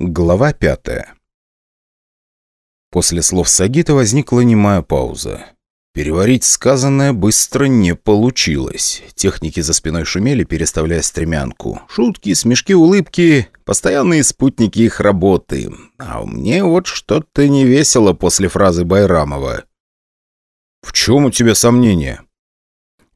Глава пятая. После слов Сагита возникла немая пауза. Переварить сказанное быстро не получилось. Техники за спиной шумели, переставляя стремянку. Шутки, смешки, улыбки — постоянные спутники их работы. А мне вот что-то не весело после фразы Байрамова. «В чем у тебя сомнения?»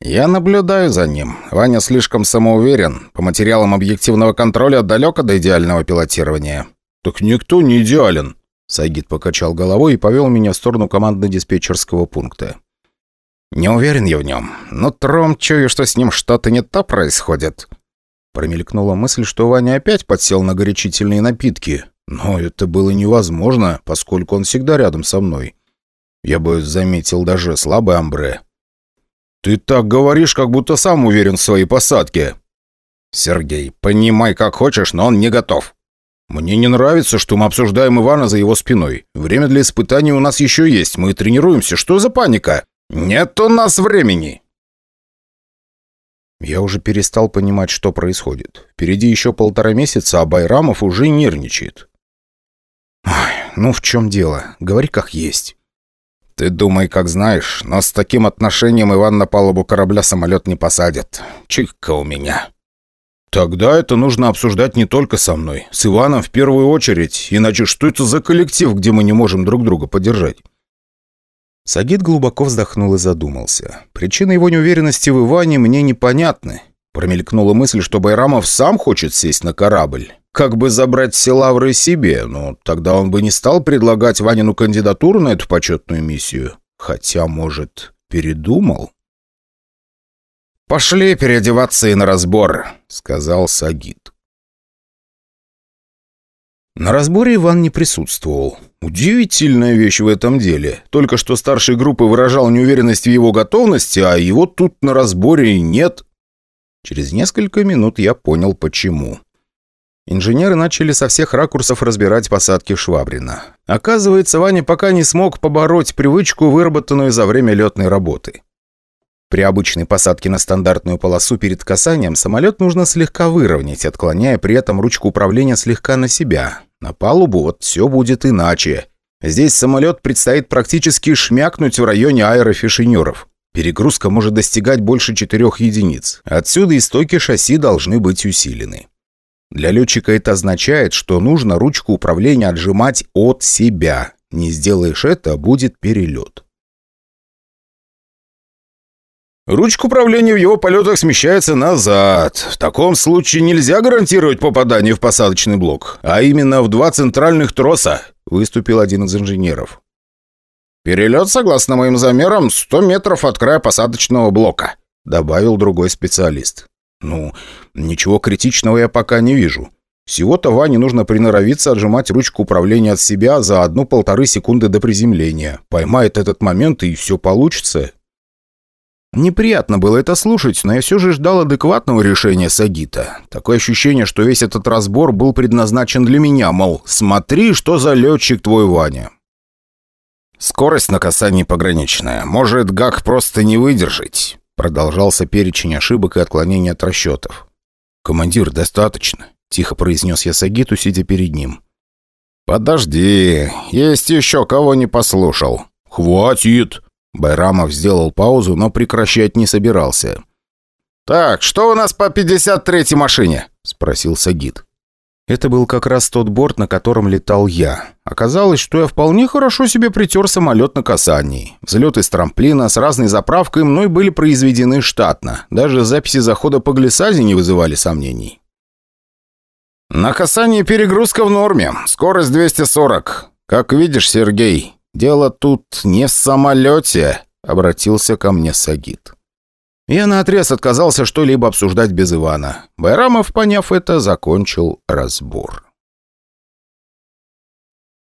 «Я наблюдаю за ним. Ваня слишком самоуверен. По материалам объективного контроля далеко до идеального пилотирования». «Так никто не идеален», — Сагит покачал головой и повел меня в сторону командно-диспетчерского пункта. «Не уверен я в нем. Но тром чую, что с ним что-то не то происходит». Промелькнула мысль, что Ваня опять подсел на горячительные напитки. Но это было невозможно, поскольку он всегда рядом со мной. Я бы заметил даже слабый амбре. «Ты так говоришь, как будто сам уверен в своей посадке». «Сергей, понимай, как хочешь, но он не готов». «Мне не нравится, что мы обсуждаем Ивана за его спиной. Время для испытаний у нас еще есть. Мы тренируемся. Что за паника?» «Нет у нас времени!» Я уже перестал понимать, что происходит. Впереди еще полтора месяца, а Байрамов уже нервничает. Ой, ну в чем дело? Говори как есть. «Ты думай, как знаешь, но с таким отношением Иван на палубу корабля самолет не посадит. Чика у меня». «Тогда это нужно обсуждать не только со мной. С Иваном в первую очередь. Иначе что это за коллектив, где мы не можем друг друга поддержать?» Сагид глубоко вздохнул и задумался. Причины его неуверенности в Иване мне непонятны. Промелькнула мысль, что Байрамов сам хочет сесть на корабль. Как бы забрать все лавры себе, но тогда он бы не стал предлагать Ванину кандидатуру на эту почетную миссию. Хотя, может, передумал? «Пошли переодеваться и на разбор», — сказал Сагид. На разборе Иван не присутствовал. Удивительная вещь в этом деле. Только что старший группы выражал неуверенность в его готовности, а его тут на разборе нет. Через несколько минут я понял, почему. Инженеры начали со всех ракурсов разбирать посадки Швабрина. Оказывается, Ваня пока не смог побороть привычку, выработанную за время летной работы. При обычной посадке на стандартную полосу перед касанием самолет нужно слегка выровнять, отклоняя при этом ручку управления слегка на себя. На палубу вот все будет иначе. Здесь самолет предстоит практически шмякнуть в районе аэрофишинеров. Перегрузка может достигать больше 4 единиц. Отсюда и стойки шасси должны быть усилены. Для летчика это означает, что нужно ручку управления отжимать от себя. Не сделаешь это, будет перелет. Ручка управления в его полетах смещается назад. В таком случае нельзя гарантировать попадание в посадочный блок, а именно в два центральных троса, выступил один из инженеров. «Перелет, согласно моим замерам, 100 метров от края посадочного блока», добавил другой специалист. «Ну, ничего критичного я пока не вижу. Всего-то Ване нужно приноровиться отжимать ручку управления от себя за одну-полторы секунды до приземления. Поймает этот момент, и все получится. Неприятно было это слушать, но я все же ждал адекватного решения Сагита. Такое ощущение, что весь этот разбор был предназначен для меня, мол, смотри, что за летчик твой Ваня. «Скорость на касании пограничная. Может, ГАК просто не выдержать?» Продолжался перечень ошибок и отклонений от расчетов. «Командир, достаточно», — тихо произнес я Сагиту, сидя перед ним. «Подожди, есть еще кого не послушал». «Хватит!» Байрамов сделал паузу, но прекращать не собирался. «Так, что у нас по 53-й машине?» – спросил Сагид. Это был как раз тот борт, на котором летал я. Оказалось, что я вполне хорошо себе притер самолет на касании. Взлеты с трамплина с разной заправкой мной были произведены штатно. Даже записи захода по глиссаде не вызывали сомнений. «На касании перегрузка в норме. Скорость 240. Как видишь, Сергей, «Дело тут не в самолете», — обратился ко мне Сагит. Я наотрез отказался что-либо обсуждать без Ивана. Байрамов, поняв это, закончил разбор.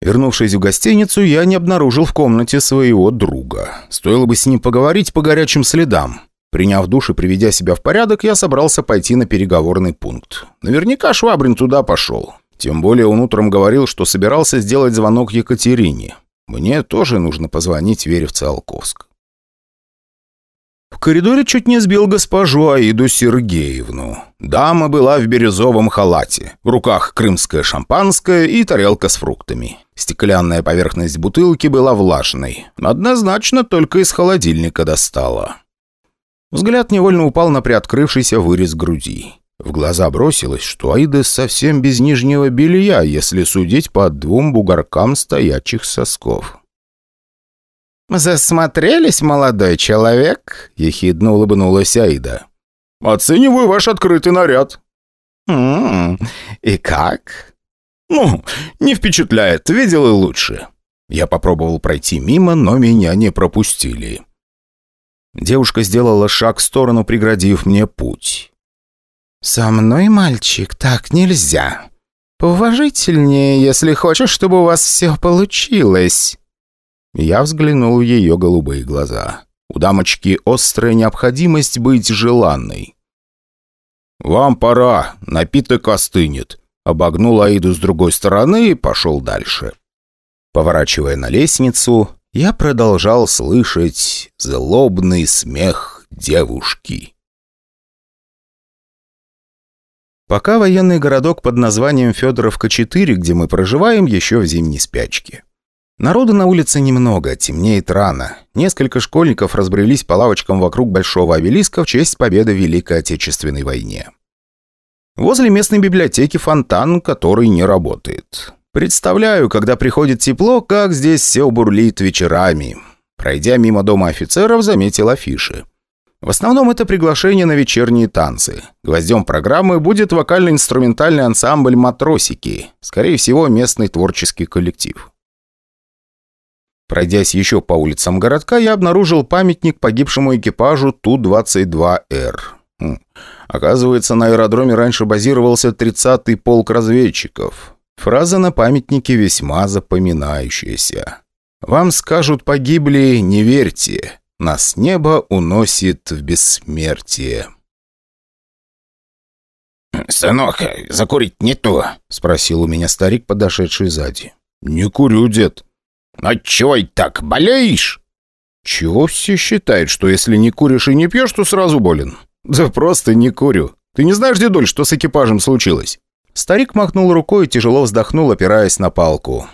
Вернувшись в гостиницу, я не обнаружил в комнате своего друга. Стоило бы с ним поговорить по горячим следам. Приняв душ и приведя себя в порядок, я собрался пойти на переговорный пункт. Наверняка Швабрин туда пошел. Тем более он утром говорил, что собирался сделать звонок Екатерине. Мне тоже нужно позвонить Вере в Циолковск. В коридоре чуть не сбил госпожу Аиду Сергеевну. Дама была в бирюзовом халате, в руках крымское шампанское и тарелка с фруктами. Стеклянная поверхность бутылки была влажной. Однозначно только из холодильника достала. Взгляд невольно упал на приоткрывшийся вырез груди. В глаза бросилось, что Аида совсем без нижнего белья, если судить по двум бугоркам стоячих сосков. «Засмотрелись, молодой человек?» — ехидно улыбнулась Аида. «Оцениваю ваш открытый наряд». «М -м, и как?» «Ну, не впечатляет, видел и лучше». Я попробовал пройти мимо, но меня не пропустили. Девушка сделала шаг в сторону, преградив мне путь. «Со мной, мальчик, так нельзя. Поуважительнее, если хочешь, чтобы у вас все получилось». Я взглянул в ее голубые глаза. У дамочки острая необходимость быть желанной. «Вам пора, напиток остынет», — обогнул Аиду с другой стороны и пошел дальше. Поворачивая на лестницу, я продолжал слышать злобный смех девушки. Пока военный городок под названием Федоровка-4, где мы проживаем, еще в зимней спячке. Народу на улице немного, темнеет рано. Несколько школьников разбрелись по лавочкам вокруг большого обелиска в честь победы в Великой Отечественной войне. Возле местной библиотеки фонтан, который не работает. Представляю, когда приходит тепло, как здесь все бурлит вечерами. Пройдя мимо дома офицеров, заметил афиши. В основном это приглашение на вечерние танцы. Гвоздем программы будет вокально-инструментальный ансамбль «Матросики». Скорее всего, местный творческий коллектив. Пройдясь еще по улицам городка, я обнаружил памятник погибшему экипажу Ту-22Р. Хм. Оказывается, на аэродроме раньше базировался 30-й полк разведчиков. Фраза на памятнике весьма запоминающаяся. «Вам скажут, погибли, не верьте. Нас небо уносит в бессмертие». «Сынок, закурить не то?» — спросил у меня старик, подошедший сзади. «Не курю, дед». «А чего так, болеешь?» «Чего все считают, что если не куришь и не пьешь, то сразу болен?» «Да просто не курю. Ты не знаешь, дедуль, что с экипажем случилось?» Старик махнул рукой и тяжело вздохнул, опираясь на палку.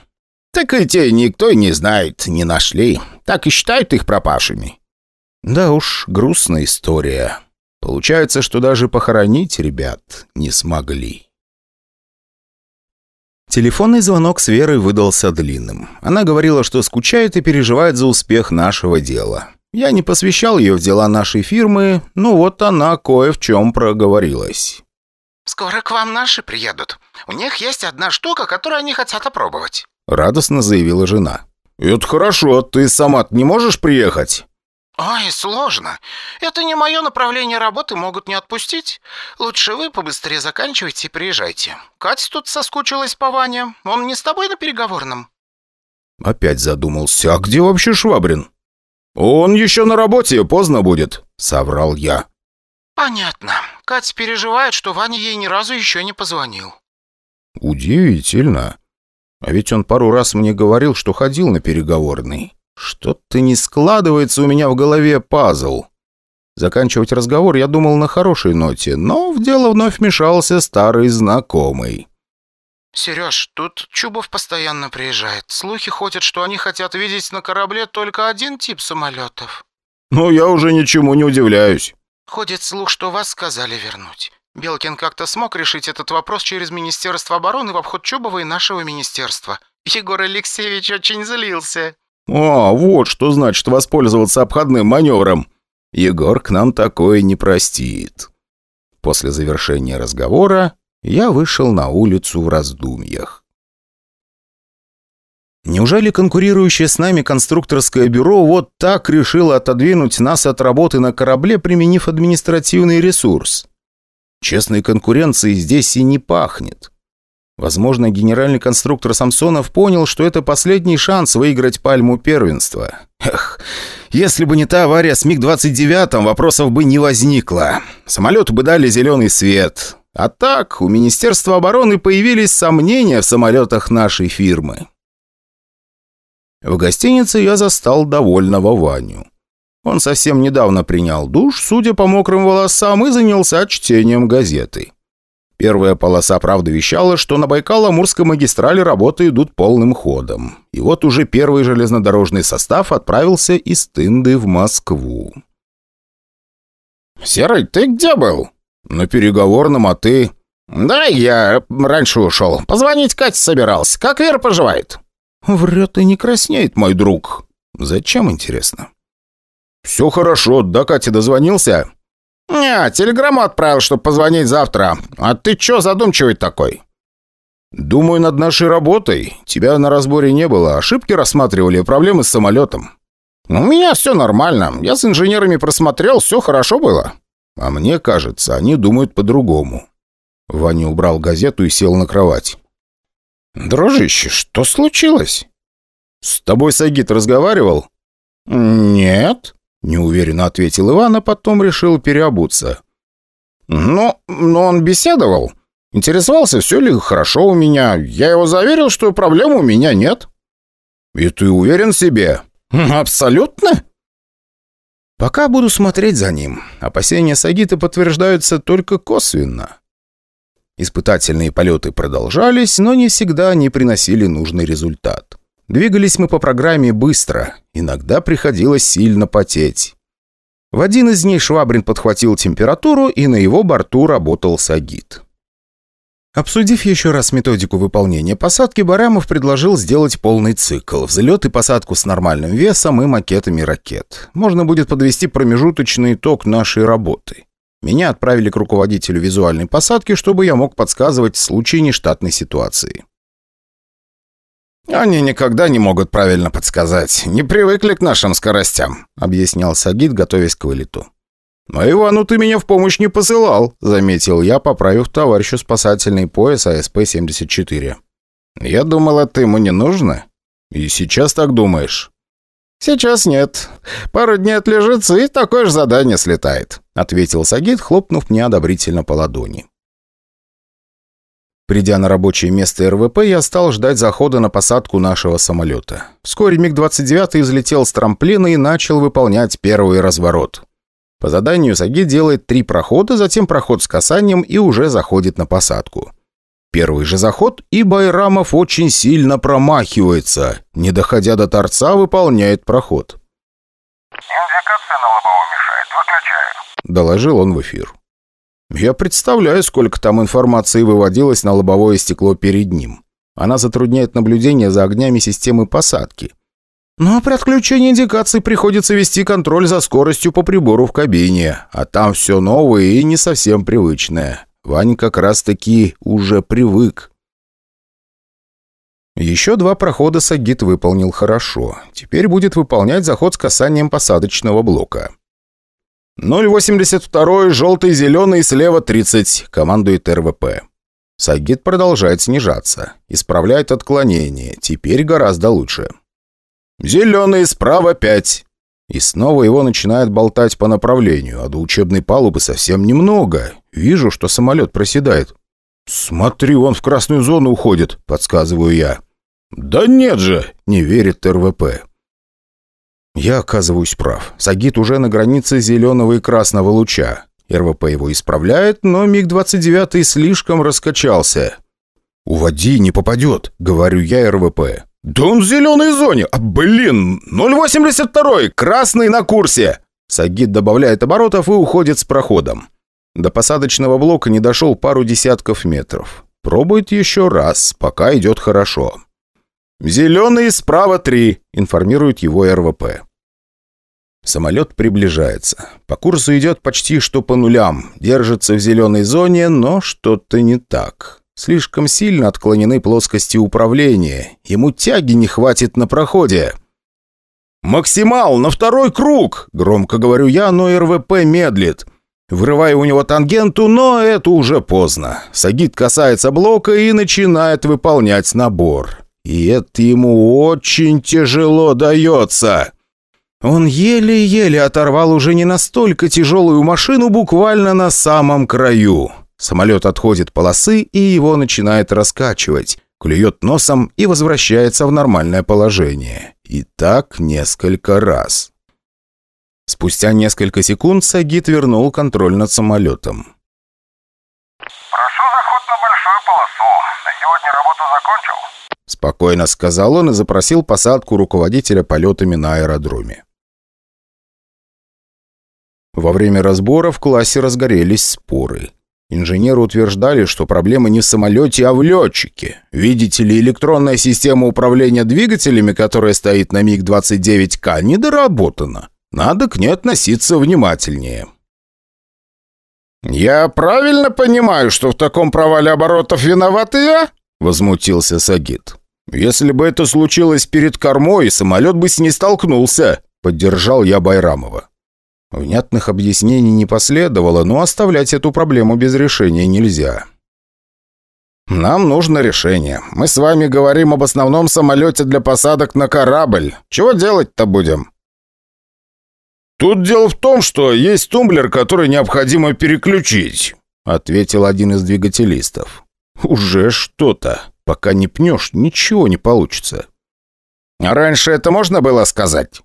«Так и те никто не знает, не нашли. Так и считают их пропавшими». «Да уж, грустная история. Получается, что даже похоронить ребят не смогли». Телефонный звонок с Верой выдался длинным. Она говорила, что скучает и переживает за успех нашего дела. Я не посвящал ее в дела нашей фирмы, но вот она кое в чем проговорилась. «Скоро к вам наши приедут. У них есть одна штука, которую они хотят опробовать», — радостно заявила жена. «Это хорошо. Ты сама не можешь приехать?» «Ой, сложно. Это не мое направление работы, могут не отпустить. Лучше вы побыстрее заканчивайте и приезжайте. Катя тут соскучилась по Ване. Он не с тобой на переговорном?» Опять задумался. «А где вообще Швабрин?» «Он еще на работе, поздно будет», — соврал я. «Понятно. Катя переживает, что Ваня ей ни разу еще не позвонил». «Удивительно. А ведь он пару раз мне говорил, что ходил на переговорный». Что-то не складывается у меня в голове пазл. Заканчивать разговор я думал на хорошей ноте, но в дело вновь вмешался старый знакомый. «Сереж, тут Чубов постоянно приезжает. Слухи ходят, что они хотят видеть на корабле только один тип самолетов». «Ну, я уже ничему не удивляюсь». «Ходит слух, что вас сказали вернуть. Белкин как-то смог решить этот вопрос через Министерство обороны в обход Чубова и нашего министерства. Егор Алексеевич очень злился». «О, вот что значит воспользоваться обходным маневром. Егор к нам такое не простит». После завершения разговора я вышел на улицу в раздумьях. Неужели конкурирующее с нами конструкторское бюро вот так решило отодвинуть нас от работы на корабле, применив административный ресурс? Честной конкуренции здесь и не пахнет. Возможно, генеральный конструктор Самсонов понял, что это последний шанс выиграть пальму первенства. Эх, если бы не та авария с МиГ-29, вопросов бы не возникло. Самолету бы дали зеленый свет. А так, у Министерства обороны появились сомнения в самолетах нашей фирмы. В гостинице я застал довольного Ваню. Он совсем недавно принял душ, судя по мокрым волосам, и занялся чтением газеты. Первая полоса правды вещала, что на Байкало-Амурской магистрали работы идут полным ходом. И вот уже первый железнодорожный состав отправился из Тынды в Москву. «Серый, ты где был?» «На переговорном, а ты?» «Да, я раньше ушел. Позвонить Кате собирался. Как Вера поживает?» «Врет и не краснеет, мой друг. Зачем, интересно?» «Все хорошо. До Кати дозвонился?» «Не, телеграмму отправил, чтобы позвонить завтра. А ты чё задумчивый такой?» «Думаю над нашей работой. Тебя на разборе не было. Ошибки рассматривали, проблемы с самолетом». «У меня все нормально. Я с инженерами просмотрел, все хорошо было». «А мне кажется, они думают по-другому». Ваня убрал газету и сел на кровать. «Дружище, что случилось?» «С тобой Сагит разговаривал?» «Нет», — неуверенно ответил Иван, а потом решил переобуться. «Ну, но он беседовал. Интересовался, все ли хорошо у меня. Я его заверил, что проблем у меня нет». «И ты уверен в себе?» «Абсолютно». «Пока буду смотреть за ним. Опасения Сагита подтверждаются только косвенно. Испытательные полеты продолжались, но не всегда они приносили нужный результат. Двигались мы по программе быстро, иногда приходилось сильно потеть. В один из дней Швабрин подхватил температуру, и на его борту работал Сагит. Обсудив еще раз методику выполнения посадки, Барамов предложил сделать полный цикл – взлет и посадку с нормальным весом и макетами ракет. Можно будет подвести промежуточный итог нашей работы. Меня отправили к руководителю визуальной посадки, чтобы я мог подсказывать в случае нештатной ситуации. «Они никогда не могут правильно подсказать. Не привыкли к нашим скоростям», — объяснял Сагид, готовясь к вылету. «Но Ивану ты меня в помощь не посылал», — заметил я, поправив товарищу спасательный пояс АСП-74. «Я думал, это ему не нужно». «И сейчас так думаешь?» «Сейчас нет. Пару дней отлежится, и такое же задание слетает», — ответил Сагид, хлопнув мне одобрительно по ладони. Придя на рабочее место РВП, я стал ждать захода на посадку нашего самолета. Вскоре МиГ-29 взлетел с трамплина и начал выполнять первый разворот. По заданию Сагид делает три прохода, затем проход с касанием и уже заходит на посадку. Первый же заход, и Байрамов очень сильно промахивается. Не доходя до торца, выполняет проход. «Индикация на лобовом мешает. Выключаю», — доложил он в эфир. Я представляю, сколько там информации выводилось на лобовое стекло перед ним. Она затрудняет наблюдение за огнями системы посадки. Но при отключении индикации приходится вести контроль за скоростью по прибору в кабине, а там все новое и не совсем привычное. Вань как раз-таки уже привык. Еще два прохода Сагит выполнил хорошо. Теперь будет выполнять заход с касанием посадочного блока. 082 желтый, зеленый, слева 30, командует РВП. Сагит продолжает снижаться. Исправляет отклонение. Теперь гораздо лучше. Зеленый, справа 5. И снова его начинает болтать по направлению, а до учебной палубы совсем немного. Вижу, что самолет проседает. «Смотри, он в красную зону уходит», — подсказываю я. «Да нет же!» — не верит РВП. Я оказываюсь прав. Сагит уже на границе зеленого и красного луча. РВП его исправляет, но МиГ-29 слишком раскачался. «Уводи, не попадет», — говорю я РВП. «Да он в зеленой зоне! А, блин! 082 красный на курсе!» Сагит добавляет оборотов и уходит с проходом. До посадочного блока не дошел пару десятков метров. Пробует еще раз, пока идет хорошо. «Зеленый справа три», — информирует его РВП. Самолет приближается. По курсу идет почти что по нулям. Держится в зеленой зоне, но что-то не так. Слишком сильно отклонены плоскости управления. Ему тяги не хватит на проходе. «Максимал, на второй круг!» — громко говорю я, но РВП медлит. Врываю у него тангенту, но это уже поздно. Сагит касается блока и начинает выполнять набор. И это ему очень тяжело дается. Он еле-еле оторвал уже не настолько тяжелую машину буквально на самом краю. Самолет отходит полосы, и его начинает раскачивать. Клюет носом и возвращается в нормальное положение. И так несколько раз. Спустя несколько секунд Сагит вернул контроль над самолетом. Прошу заход на большую полосу. На сегодня работу закончил? Спокойно сказал он и запросил посадку руководителя полетами на аэродроме. Во время разбора в классе разгорелись споры. Инженеры утверждали, что проблема не в самолете, а в летчике. Видите ли, электронная система управления двигателями, которая стоит на МиГ-29К, недоработана. Надо к ней относиться внимательнее. «Я правильно понимаю, что в таком провале оборотов виноват я?» – возмутился Сагит. «Если бы это случилось перед кормой, самолет бы с ней столкнулся», – поддержал я Байрамова. Внятных объяснений не последовало, но оставлять эту проблему без решения нельзя. «Нам нужно решение. Мы с вами говорим об основном самолете для посадок на корабль. Чего делать-то будем?» «Тут дело в том, что есть тумблер, который необходимо переключить», ответил один из двигателистов. «Уже что-то. Пока не пнешь, ничего не получится». «А раньше это можно было сказать?»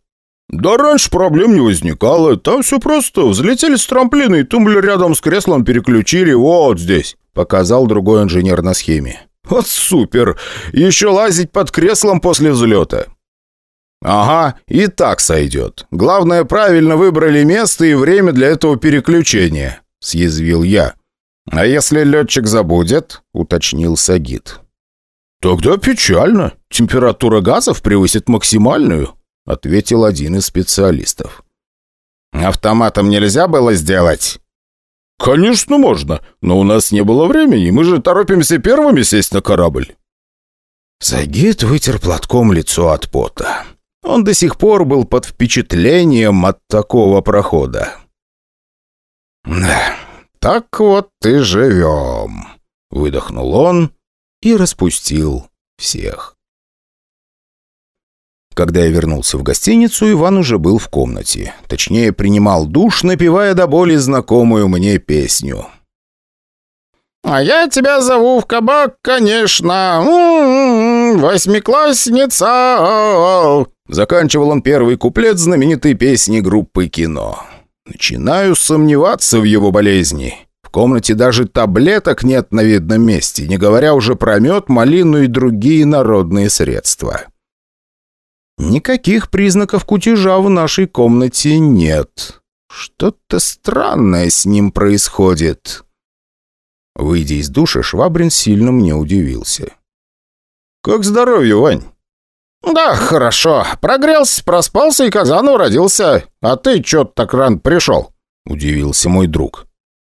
«Да раньше проблем не возникало. Там все просто. Взлетели с трамплина и тумблер рядом с креслом переключили вот здесь», показал другой инженер на схеме. «Вот супер! Еще лазить под креслом после взлета». «Ага, и так сойдет. Главное, правильно выбрали место и время для этого переключения», — съязвил я. «А если летчик забудет?» — уточнил Сагит. «Тогда печально. Температура газов превысит максимальную», — ответил один из специалистов. «Автоматом нельзя было сделать?» «Конечно можно, но у нас не было времени, мы же торопимся первыми сесть на корабль». Сагит вытер платком лицо от пота. Он до сих пор был под впечатлением от такого прохода. «Да, так вот и живем», — выдохнул он и распустил всех. Когда я вернулся в гостиницу, Иван уже был в комнате. Точнее, принимал душ, напевая до боли знакомую мне песню. «А я тебя зову в кабак, конечно, м-м-м, восьмиклассница!» Заканчивал он первый куплет знаменитой песни группы «Кино». Начинаю сомневаться в его болезни. В комнате даже таблеток нет на видном месте, не говоря уже про мед, малину и другие народные средства. Никаких признаков кутежа в нашей комнате нет. Что-то странное с ним происходит. Выйдя из душа, Швабрин сильно мне удивился. «Как здоровье, Вань?» «Да, хорошо. Прогрелся, проспался и Казанов родился. А ты чё так рано пришел?» — удивился мой друг.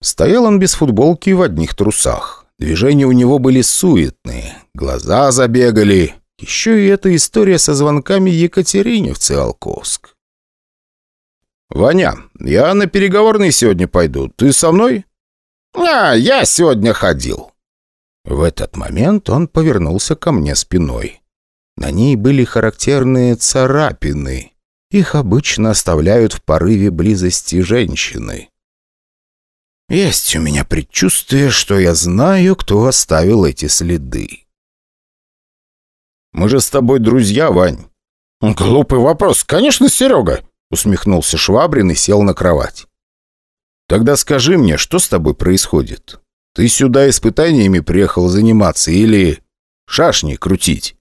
Стоял он без футболки в одних трусах. Движения у него были суетные, глаза забегали. Еще и эта история со звонками Екатерине в Циолковск. «Ваня, я на переговорный сегодня пойду. Ты со мной?» «А, я сегодня ходил». В этот момент он повернулся ко мне спиной. На ней были характерные царапины. Их обычно оставляют в порыве близости женщины. Есть у меня предчувствие, что я знаю, кто оставил эти следы. «Мы же с тобой друзья, Вань». «Глупый вопрос. Конечно, Серега», — усмехнулся Швабрин и сел на кровать. «Тогда скажи мне, что с тобой происходит? Ты сюда испытаниями приехал заниматься или шашни крутить?»